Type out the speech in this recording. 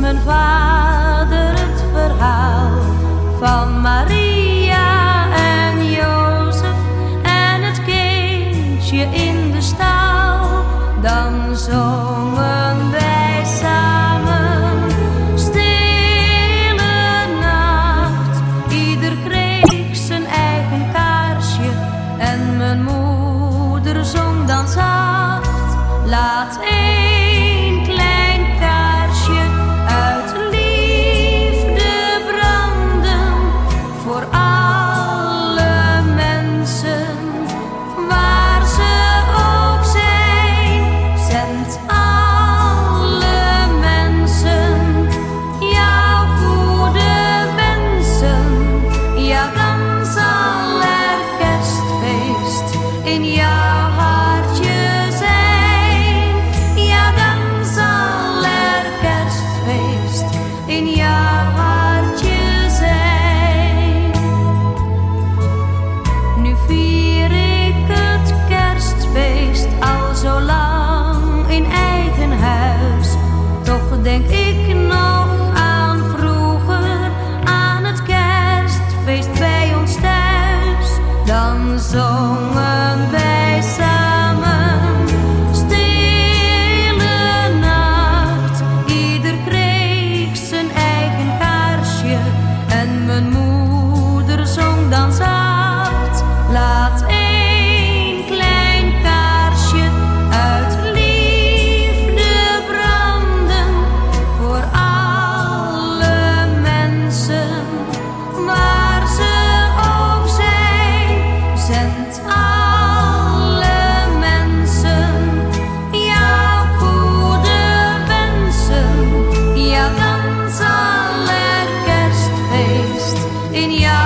mijn vader het verhaal van Maria en Jozef en het kindje in de stal. Dan zongen wij samen stille nacht. Ieder kreeg zijn eigen kaarsje en mijn moeder zong dan zacht. Laat één in your